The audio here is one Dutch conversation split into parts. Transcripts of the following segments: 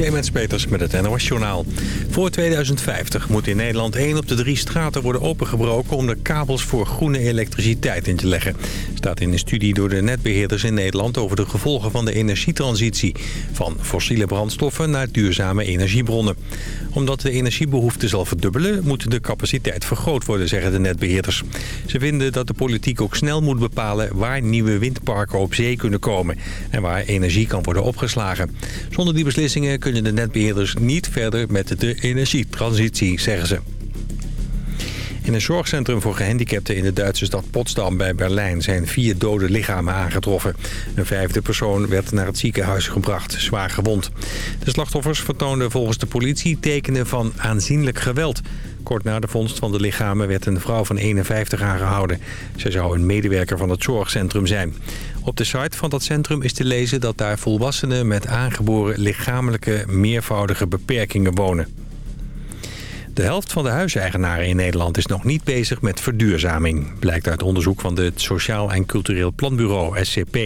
Clemens Peters met het NOS Journaal. Voor 2050 moet in Nederland één op de drie straten worden opengebroken... om de kabels voor groene elektriciteit in te leggen. staat in een studie door de netbeheerders in Nederland... over de gevolgen van de energietransitie. Van fossiele brandstoffen naar duurzame energiebronnen. Omdat de energiebehoefte zal verdubbelen... moet de capaciteit vergroot worden, zeggen de netbeheerders. Ze vinden dat de politiek ook snel moet bepalen... waar nieuwe windparken op zee kunnen komen... en waar energie kan worden opgeslagen. Zonder die beslissingen kunnen de netbeheerders niet verder met de energietransitie, zeggen ze. In een zorgcentrum voor gehandicapten in de Duitse stad Potsdam bij Berlijn zijn vier dode lichamen aangetroffen. Een vijfde persoon werd naar het ziekenhuis gebracht, zwaar gewond. De slachtoffers vertoonden volgens de politie tekenen van aanzienlijk geweld. Kort na de vondst van de lichamen werd een vrouw van 51 aangehouden. Zij zou een medewerker van het zorgcentrum zijn. Op de site van dat centrum is te lezen dat daar volwassenen met aangeboren lichamelijke meervoudige beperkingen wonen. De helft van de huiseigenaren in Nederland is nog niet bezig met verduurzaming. Blijkt uit onderzoek van het Sociaal en Cultureel Planbureau, SCP.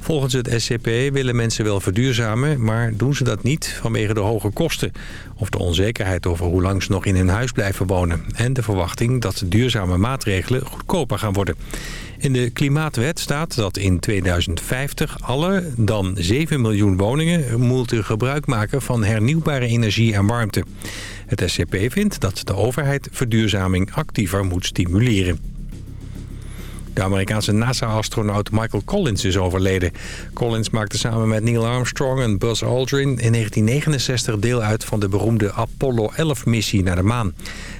Volgens het SCP willen mensen wel verduurzamen, maar doen ze dat niet vanwege de hoge kosten. Of de onzekerheid over hoe lang ze nog in hun huis blijven wonen. En de verwachting dat duurzame maatregelen goedkoper gaan worden. In de Klimaatwet staat dat in 2050 alle dan 7 miljoen woningen moeten gebruik maken van hernieuwbare energie en warmte. Het SCP vindt dat de overheid verduurzaming actiever moet stimuleren. De Amerikaanse NASA-astronaut Michael Collins is overleden. Collins maakte samen met Neil Armstrong en Buzz Aldrin in 1969 deel uit van de beroemde Apollo 11-missie naar de maan.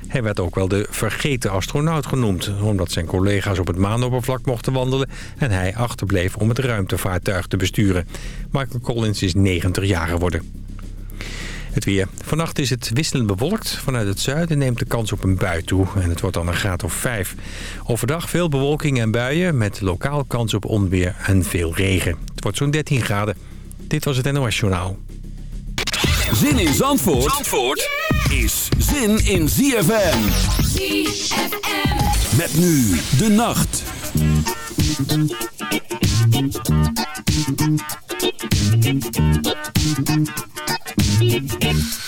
Hij werd ook wel de vergeten astronaut genoemd... omdat zijn collega's op het maanoppervlak mochten wandelen... en hij achterbleef om het ruimtevaartuig te besturen. Michael Collins is 90 jaar geworden. Het weer. Vannacht is het wisselend bewolkt. Vanuit het zuiden neemt de kans op een bui toe. En het wordt dan een graad of 5. Overdag veel bewolking en buien met lokaal kans op onweer en veel regen. Het wordt zo'n 13 graden. Dit was het NOS Journaal. Zin in Zandvoort, Zandvoort is zin in ZFM. ZFM. Met nu de nacht. Thank you.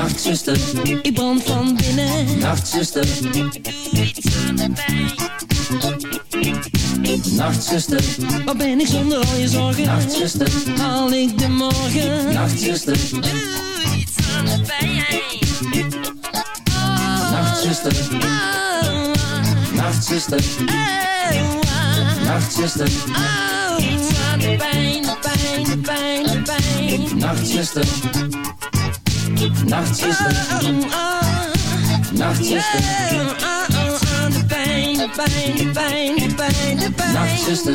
Nachtzuster, ik brand van binnen. Nachtzuster, ik doe het Nachtzuster, waar ben ik zonder al je zorgen? Nachtzuster, haal ik de morgen? Nachtzuster, doe iets aan de pijn. Oh, Nachtzuster, oh, Nachtzuster, oh, Nachtzuster, oh, iets aan de pijn, de pijn, de pijn. Nachtzuster. Nachtzuster, oh, oh, oh. Nachtzuster. Yeah, de pijn, de pijn, de pijn, Nachtjes de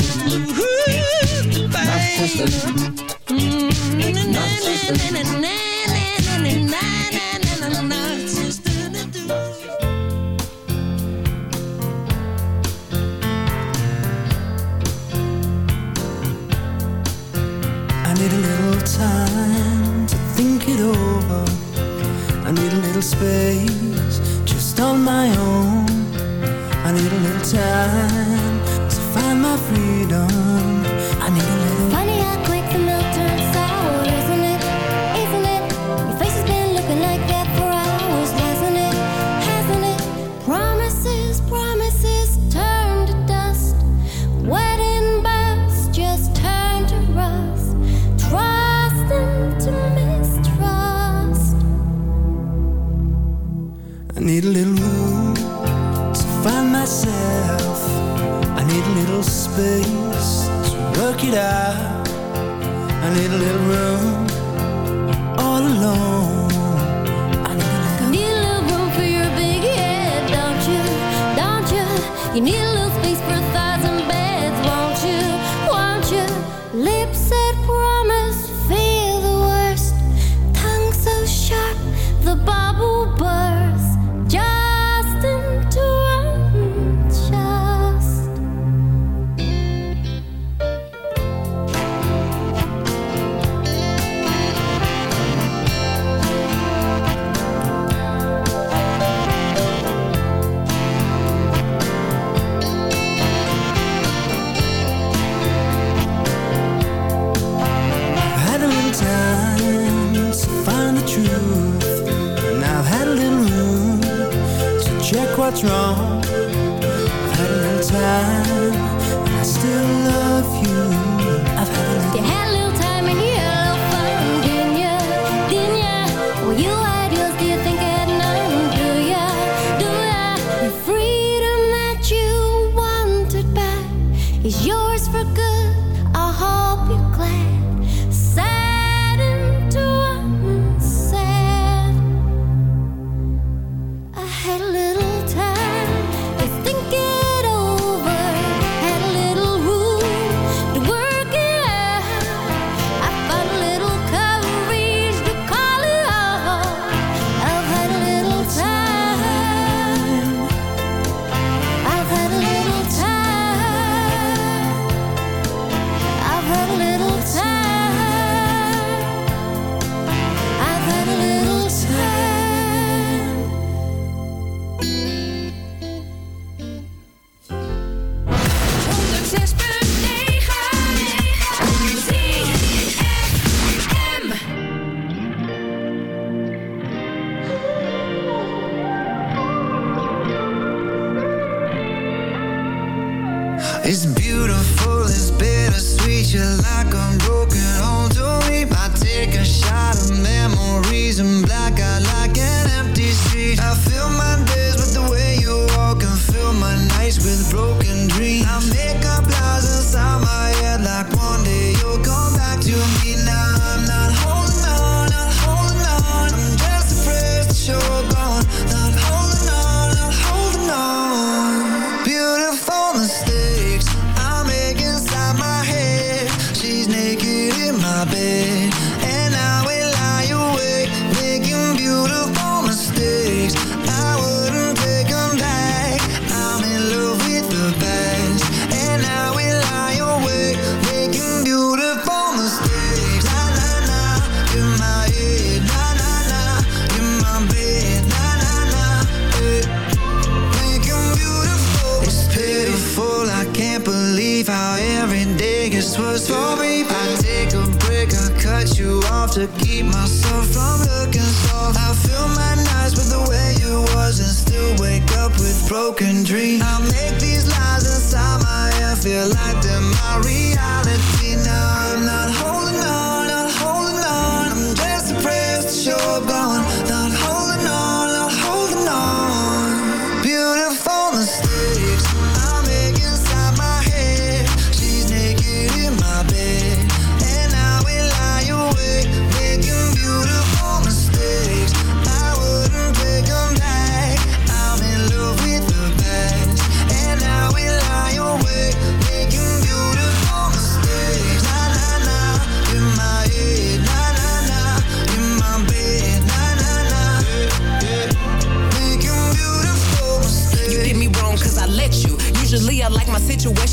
what's wrong. I had a little time, and I still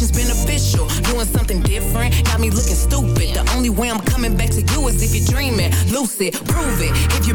situations beneficial. Doing something different got me looking stupid. The only way I'm coming back to you is if you're dreaming. Lucid, prove it. If you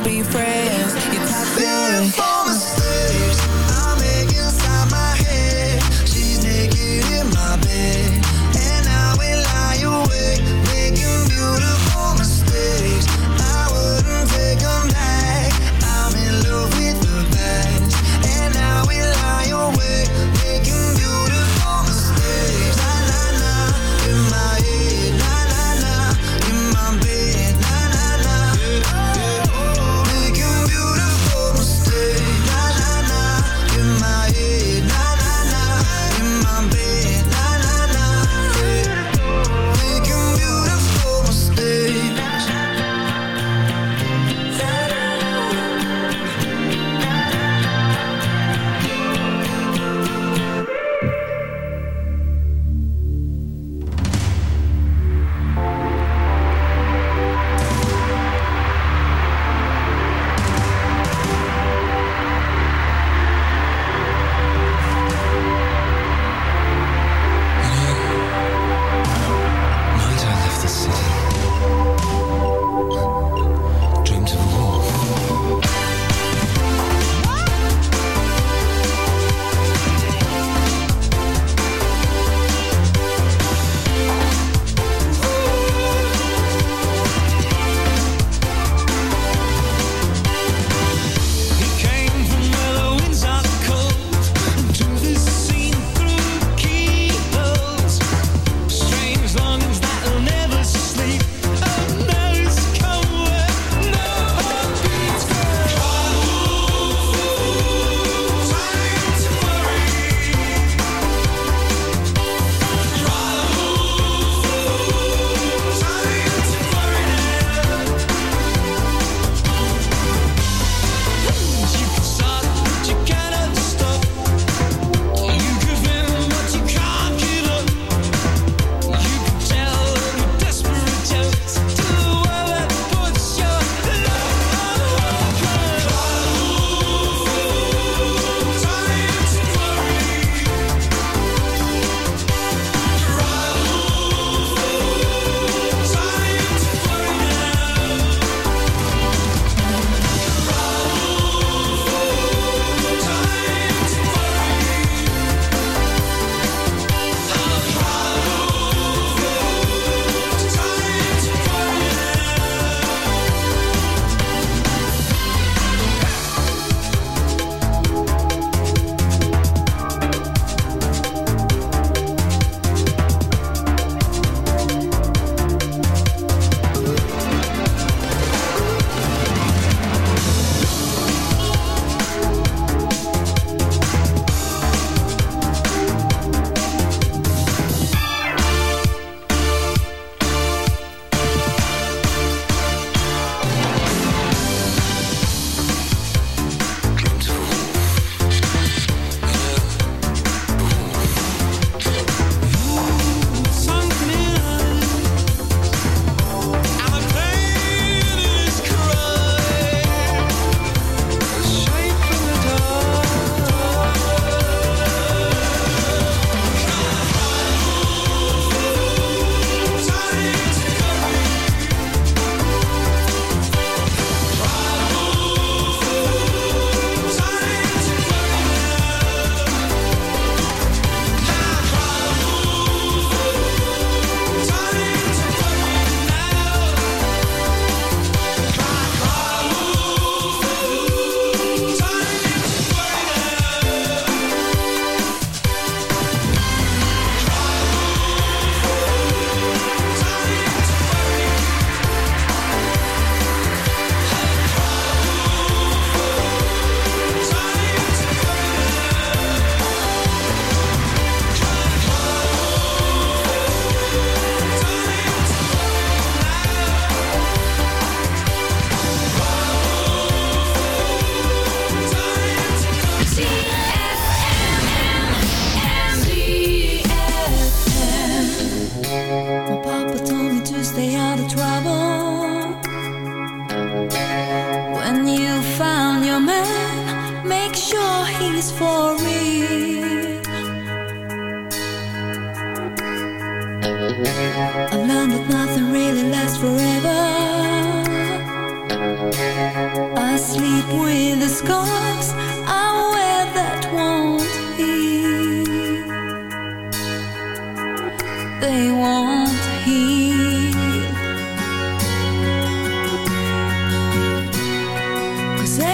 friends. You're toxic. Beautiful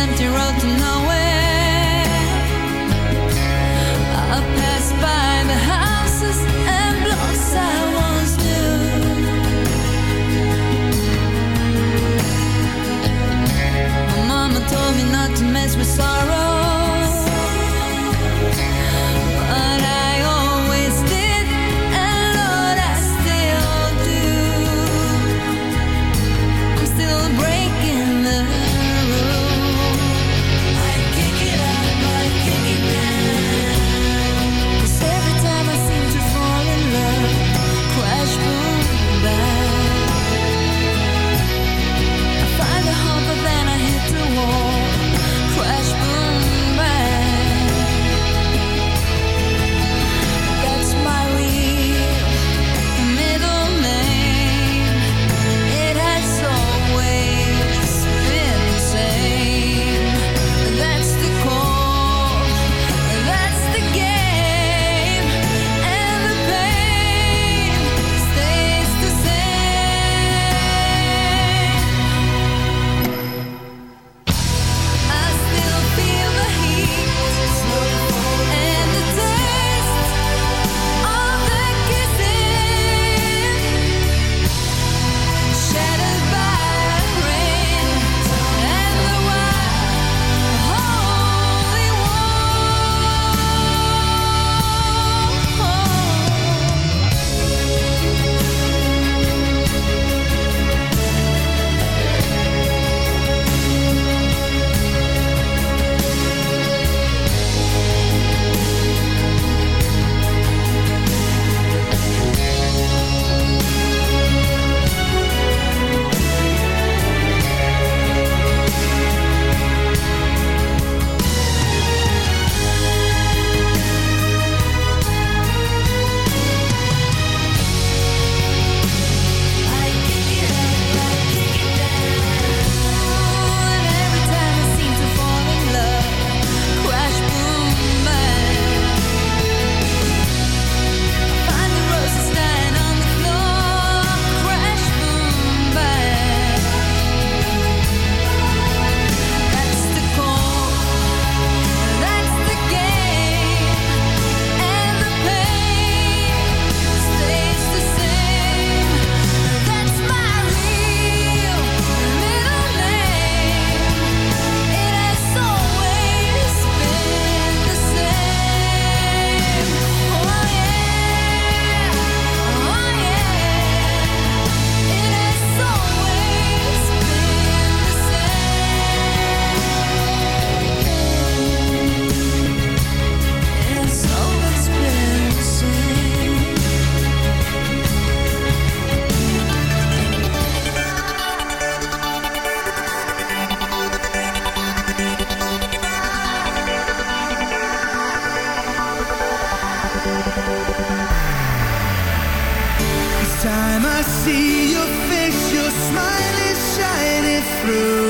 empty road to nowhere. through.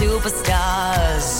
superstars.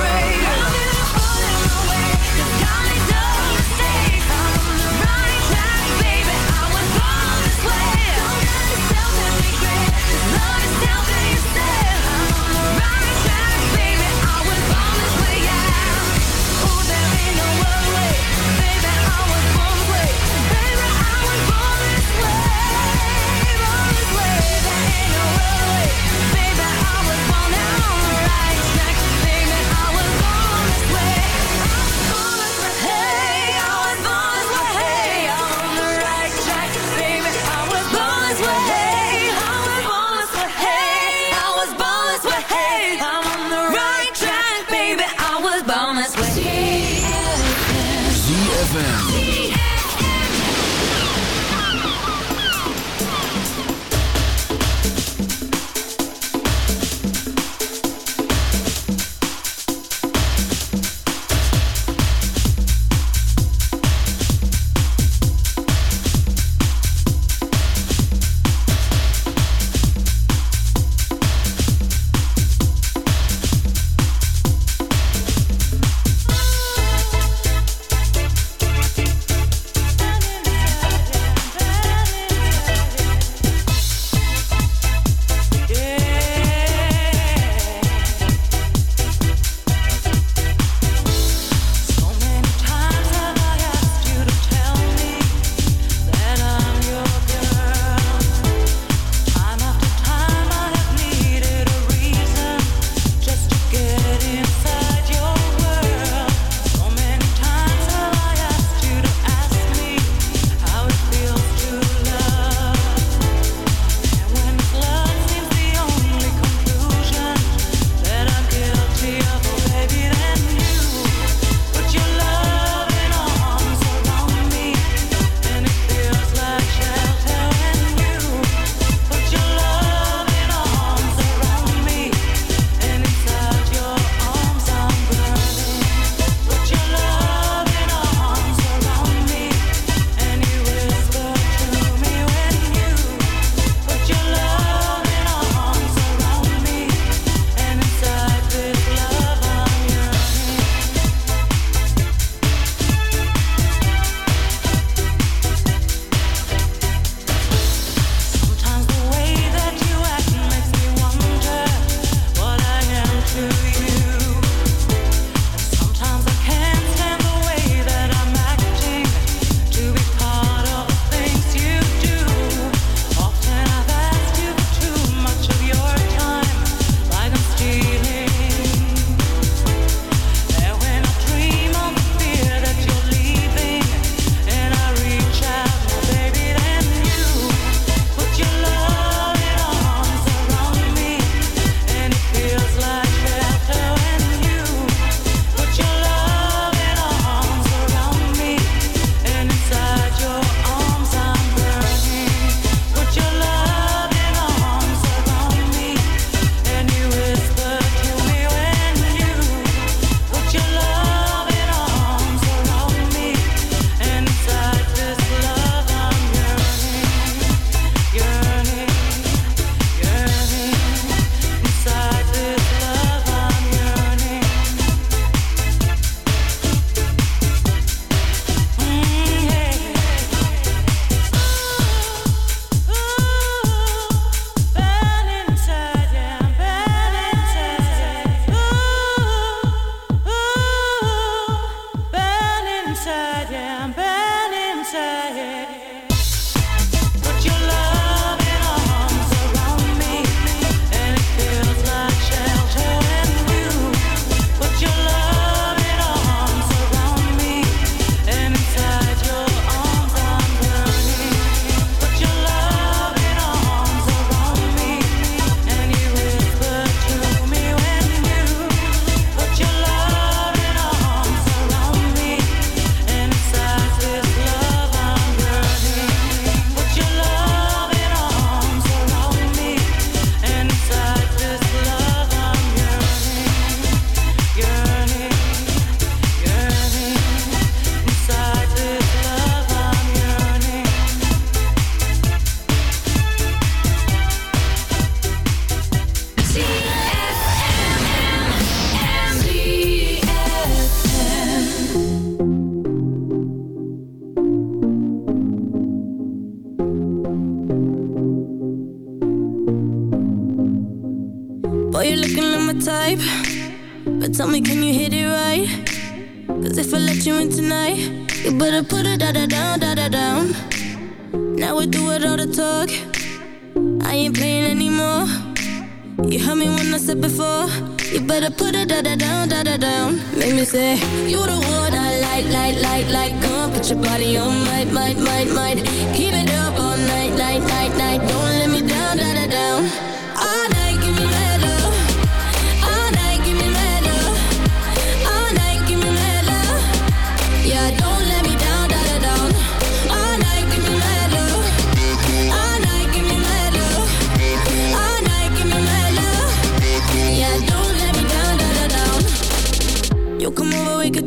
celebrate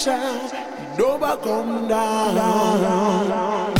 pressure, never come down.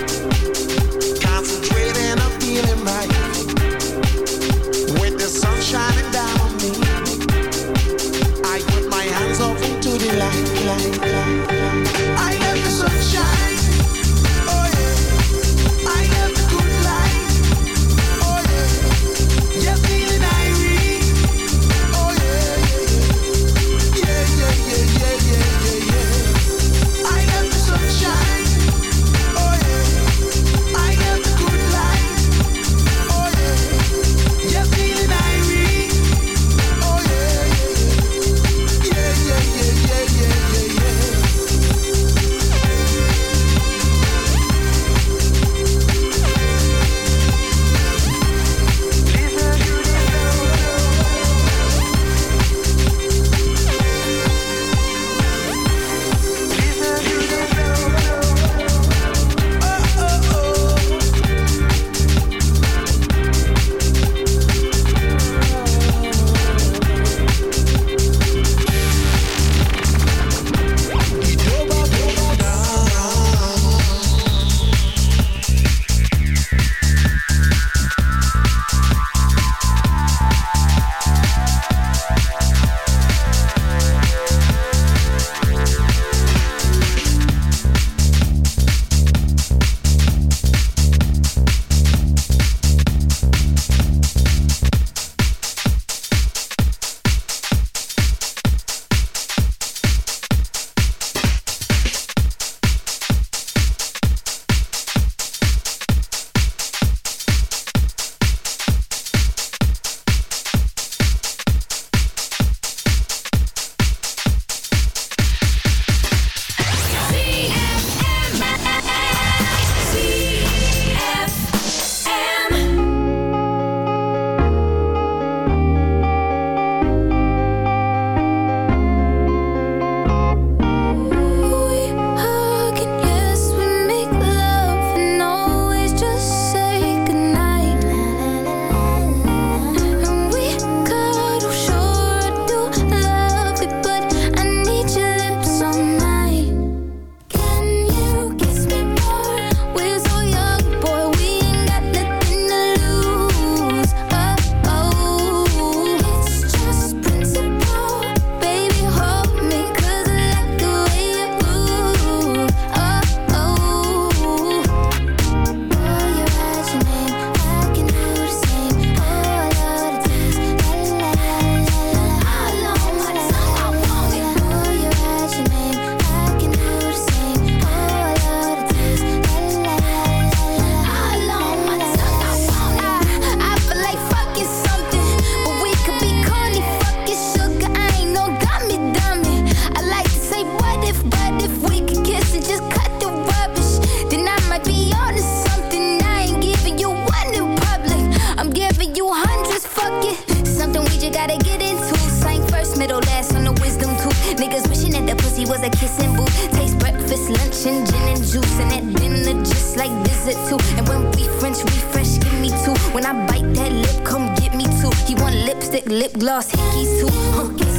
lip gloss, hickeys too. Huh,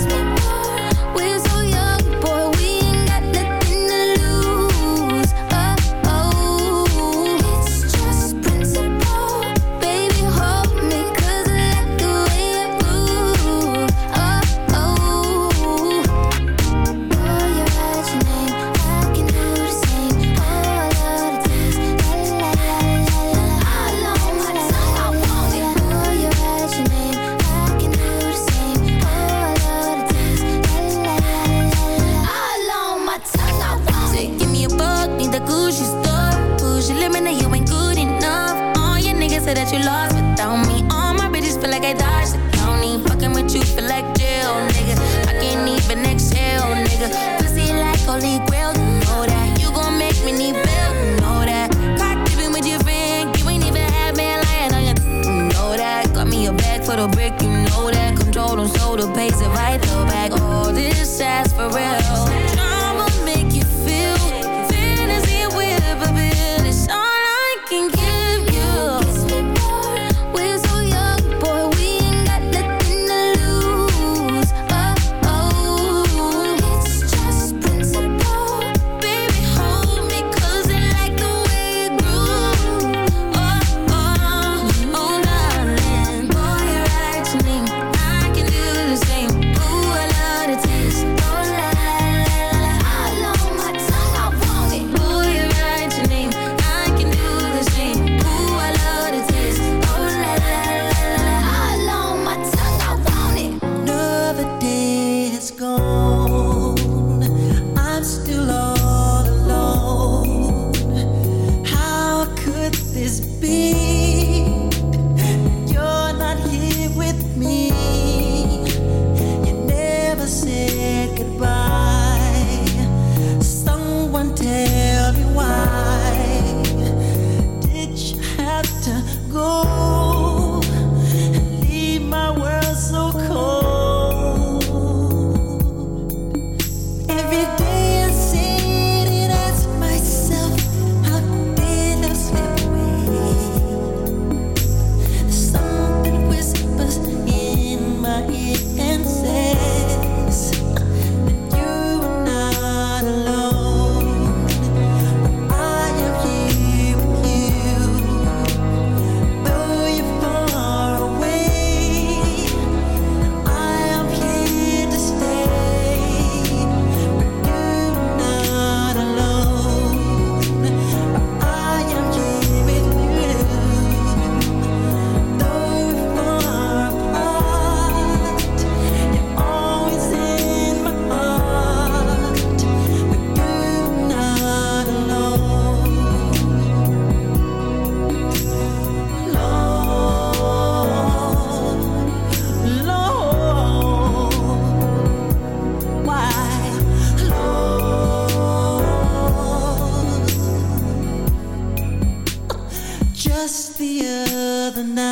another night.